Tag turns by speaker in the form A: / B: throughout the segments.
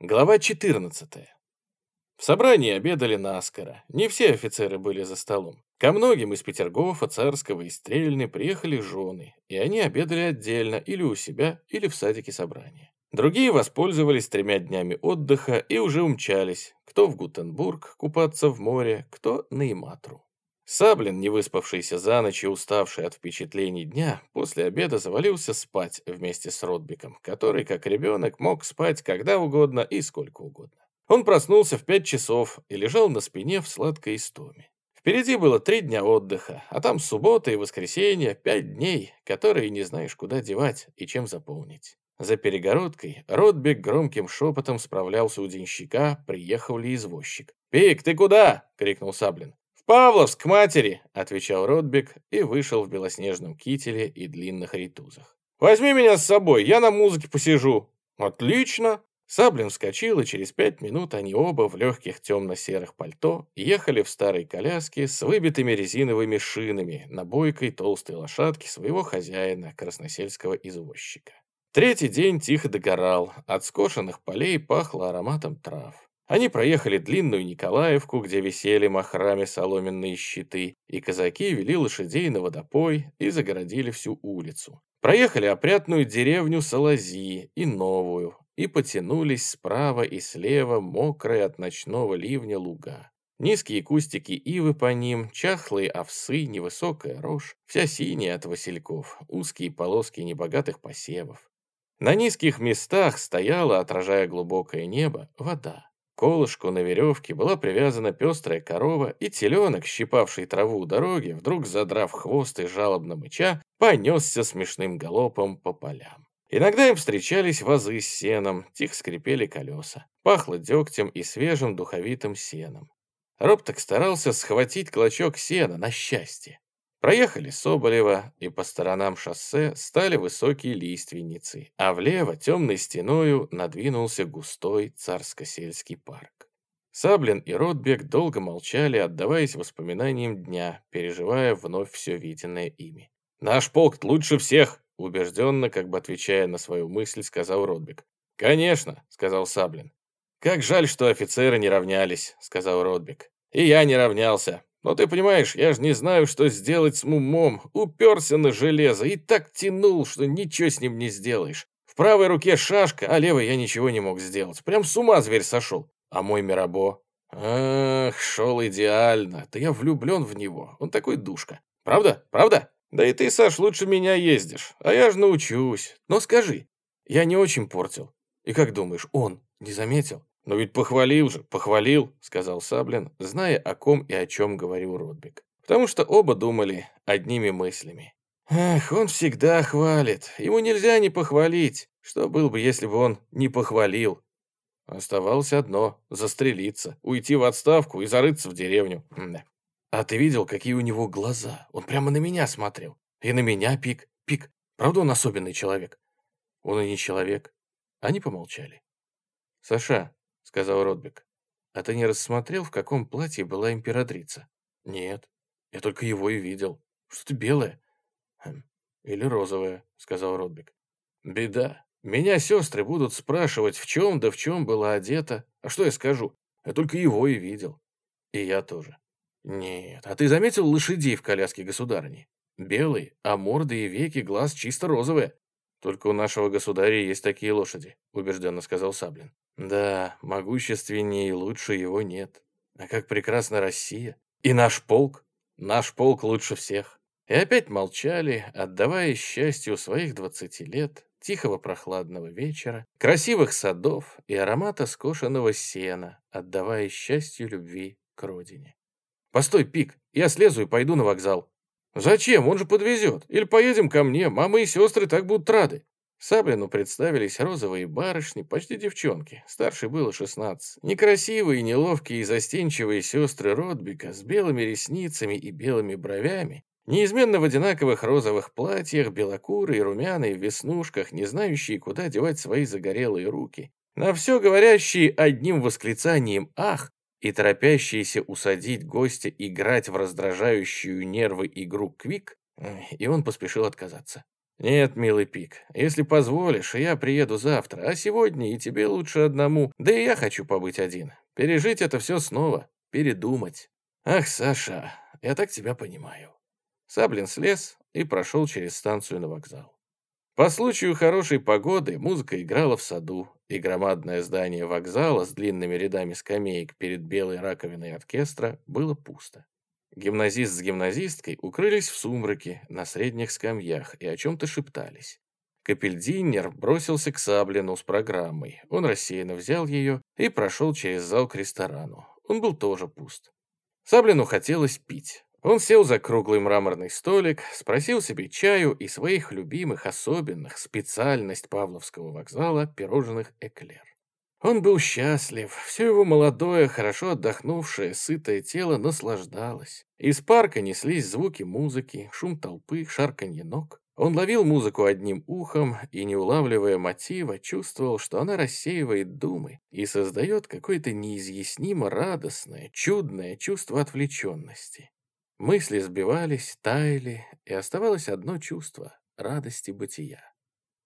A: Глава 14. В собрании обедали наскоро. Не все офицеры были за столом. Ко многим из Петергофа, Царского и Стрельны приехали жены, и они обедали отдельно или у себя, или в садике собрания. Другие воспользовались тремя днями отдыха и уже умчались, кто в Гутенбург купаться в море, кто на Иматру. Саблин, не выспавшийся за ночь и уставший от впечатлений дня, после обеда завалился спать вместе с Ротбиком, который, как ребенок, мог спать когда угодно и сколько угодно. Он проснулся в пять часов и лежал на спине в сладкой истоме. Впереди было три дня отдыха, а там суббота и воскресенье, пять дней, которые не знаешь, куда девать и чем заполнить. За перегородкой Ротбик громким шепотом справлялся у денщика, приехал ли извозчик. «Пик, ты куда?» — крикнул Саблин. «Павловск, матери!» — отвечал Ротбек и вышел в белоснежном кителе и длинных ритузах. «Возьми меня с собой, я на музыке посижу». «Отлично!» Саблин вскочил, и через пять минут они оба в легких темно-серых пальто ехали в старой коляске с выбитыми резиновыми шинами на бойкой толстой лошадке своего хозяина, красносельского извозчика. Третий день тихо догорал, от скошенных полей пахло ароматом трав. Они проехали длинную Николаевку, где висели махрами соломенные щиты, и казаки вели лошадей на водопой и загородили всю улицу. Проехали опрятную деревню Салази и новую, и потянулись справа и слева мокрые от ночного ливня луга. Низкие кустики ивы по ним, чахлые овсы, невысокая рожь, вся синяя от васильков, узкие полоски небогатых посевов. На низких местах стояла, отражая глубокое небо, вода. Колышку на веревке была привязана пестрая корова, и теленок, щипавший траву у дороги, вдруг задрав хвост и жалобно мыча, понесся смешным галопом по полям. Иногда им встречались вазы с сеном, тихо скрипели колеса. Пахло дегтем и свежим духовитым сеном. Роб так старался схватить клочок сена на счастье. Проехали Соболева, и по сторонам шоссе стали высокие лиственницы, а влево темной стеною надвинулся густой царско-сельский парк. Саблин и Ротбек долго молчали, отдаваясь воспоминаниям дня, переживая вновь все виденное ими. «Наш полк лучше всех!» убежденно, как бы отвечая на свою мысль, сказал Ротбек. «Конечно», — сказал Саблин. «Как жаль, что офицеры не равнялись», — сказал Ротбек. «И я не равнялся. Но ты понимаешь, я же не знаю, что сделать с мумом. Уперся на железо и так тянул, что ничего с ним не сделаешь. В правой руке шашка, а левой я ничего не мог сделать. Прям с ума зверь сошел. А мой Мирабо? Ах, шел идеально. Да я влюблен в него. Он такой душка. Правда? Правда? Да и ты, Саш, лучше меня ездишь. А я же научусь. Но скажи, я не очень портил. И как думаешь, он не заметил? «Но ведь похвалил же, похвалил», — сказал Саблин, зная, о ком и о чем говорил Ротбек. Потому что оба думали одними мыслями. «Ах, он всегда хвалит. Ему нельзя не похвалить. Что было бы, если бы он не похвалил?» Оставалось одно — застрелиться, уйти в отставку и зарыться в деревню. «А ты видел, какие у него глаза? Он прямо на меня смотрел. И на меня пик, пик. Правда, он особенный человек?» «Он и не человек». Они помолчали. «Саша, сказал Ротбек. «А ты не рассмотрел, в каком платье была императрица?» «Нет, я только его и видел. Что-то белое». «Хм, «Или розовое», — сказал Ротбек. «Беда. Меня сестры будут спрашивать, в чем да в чем была одета. А что я скажу? Я только его и видел. И я тоже». «Нет, а ты заметил лошадей в коляске государыни? Белые, а морды и веки глаз чисто розовые. Только у нашего государя есть такие лошади», — убежденно сказал Саблин. Да, могущественнее и лучше его нет. А как прекрасна Россия. И наш полк. Наш полк лучше всех. И опять молчали, отдавая счастью своих двадцати лет, тихого прохладного вечера, красивых садов и аромата скошенного сена, отдавая счастью любви к родине. «Постой, Пик, я слезу и пойду на вокзал». «Зачем? Он же подвезет. Или поедем ко мне, мама и сестры так будут рады». Саблину представились розовые барышни, почти девчонки, старшей было шестнадцать. Некрасивые, неловкие и застенчивые сестры Ротбика с белыми ресницами и белыми бровями, неизменно в одинаковых розовых платьях, белокурые, румяные, в веснушках, не знающие, куда девать свои загорелые руки, на все говорящие одним восклицанием «Ах!» и торопящиеся усадить гостя играть в раздражающую нервы игру «Квик», и он поспешил отказаться. «Нет, милый Пик, если позволишь, я приеду завтра, а сегодня и тебе лучше одному, да и я хочу побыть один. Пережить это все снова, передумать. Ах, Саша, я так тебя понимаю». Саблин слез и прошел через станцию на вокзал. По случаю хорошей погоды музыка играла в саду, и громадное здание вокзала с длинными рядами скамеек перед белой раковиной оркестра было пусто. Гимназист с гимназисткой укрылись в сумраке на средних скамьях и о чем-то шептались. Капельдинер бросился к Саблину с программой. Он рассеянно взял ее и прошел через зал к ресторану. Он был тоже пуст. Саблину хотелось пить. Он сел за круглый мраморный столик, спросил себе чаю и своих любимых, особенных, специальность Павловского вокзала, пирожных эклер. Он был счастлив, все его молодое, хорошо отдохнувшее, сытое тело наслаждалось. Из парка неслись звуки музыки, шум толпы, шарканье ног. Он ловил музыку одним ухом и, не улавливая мотива, чувствовал, что она рассеивает думы и создает какое-то неизъяснимо радостное, чудное чувство отвлеченности. Мысли сбивались, таяли, и оставалось одно чувство — радости бытия.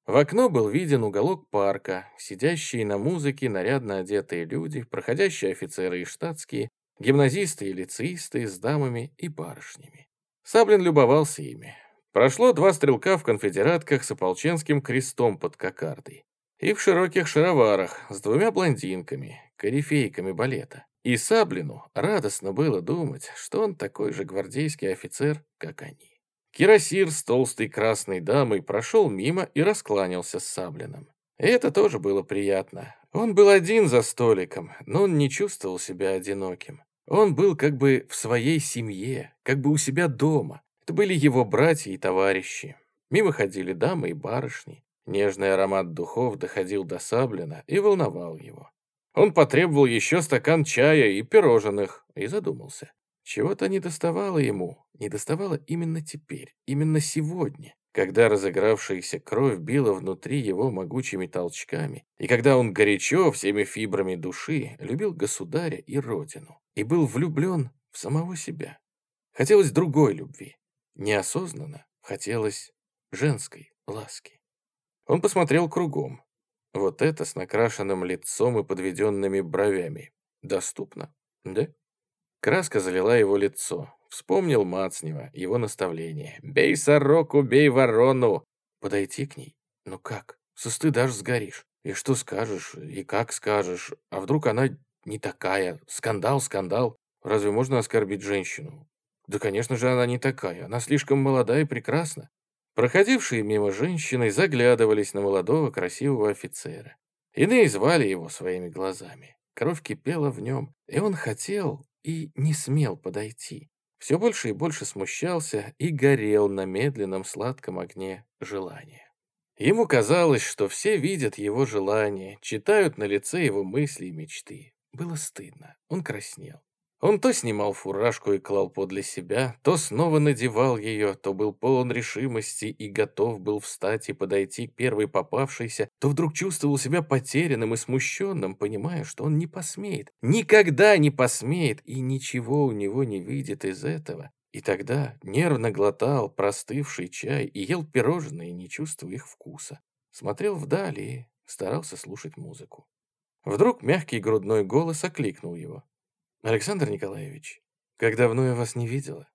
A: В окно был виден уголок парка, сидящие на музыке нарядно одетые люди, проходящие офицеры и штатские, гимназисты и лицеисты с дамами и барышнями. Саблин любовался ими. Прошло два стрелка в конфедератках с ополченским крестом под кокардой и в широких шароварах с двумя блондинками, корифейками балета. И Саблину радостно было думать, что он такой же гвардейский офицер, как они. Кирасир с толстой красной дамой прошел мимо и раскланялся с Саблиным. И это тоже было приятно. Он был один за столиком, но он не чувствовал себя одиноким. Он был как бы в своей семье, как бы у себя дома. Это были его братья и товарищи. Мимо ходили дамы и барышни. Нежный аромат духов доходил до Саблина и волновал его. Он потребовал еще стакан чая и пирожных и задумался. Чего-то не доставало ему, не доставало именно теперь, именно сегодня, когда разыгравшаяся кровь била внутри его могучими толчками, и когда он горячо, всеми фибрами души, любил государя и родину, и был влюблен в самого себя. Хотелось другой любви. Неосознанно хотелось женской ласки. Он посмотрел кругом. Вот это с накрашенным лицом и подведенными бровями. Доступно, да? Краска залила его лицо. Вспомнил Мацнева, его наставление. «Бей сороку, бей ворону!» Подойти к ней? Ну как? Со стыда ж сгоришь. И что скажешь, и как скажешь. А вдруг она не такая? Скандал, скандал. Разве можно оскорбить женщину? Да, конечно же, она не такая. Она слишком молода и прекрасна. Проходившие мимо женщины заглядывались на молодого красивого офицера. Иные звали его своими глазами. Кровь кипела в нем, и он хотел, и не смел подойти. Все больше и больше смущался и горел на медленном сладком огне желания. Ему казалось, что все видят его желания, читают на лице его мысли и мечты. Было стыдно, он краснел. Он то снимал фуражку и клал подле себя, то снова надевал ее, то был полон решимости и готов был встать и подойти к первой попавшейся, то вдруг чувствовал себя потерянным и смущенным, понимая, что он не посмеет, никогда не посмеет и ничего у него не видит из этого. И тогда нервно глотал простывший чай и ел пирожные, не чувствуя их вкуса. Смотрел вдали и старался слушать музыку. Вдруг мягкий грудной голос окликнул его. «Александр Николаевич, как давно я вас не видела?»